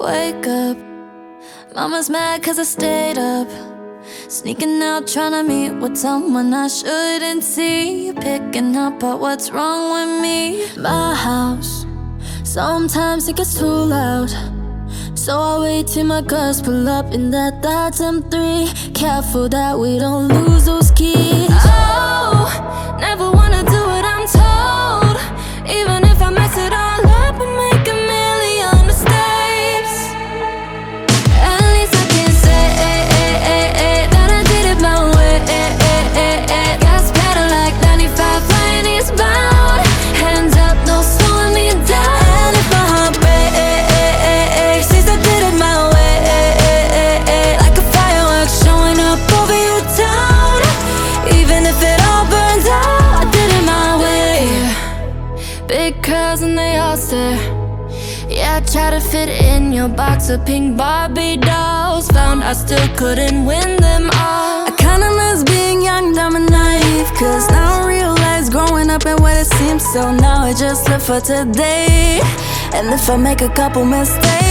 Wake up. Mama's mad cause I stayed up. Sneaking out, trying to meet with someone I shouldn't see. Picking up at what's wrong with me. My house. Sometimes it gets too loud. So I wait till my girls pull up in that that's M3. Careful that we don't lose Yeah, I tried to fit in your box of pink Barbie dolls. Found I still couldn't win them all. I kinda miss being young, dumb and naive. Cause now I realize growing up and what it seems. So now I just live for today. And if I make a couple mistakes,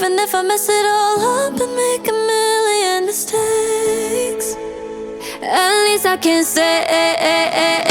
even if I mess it all up and make a million mistakes. At least I can say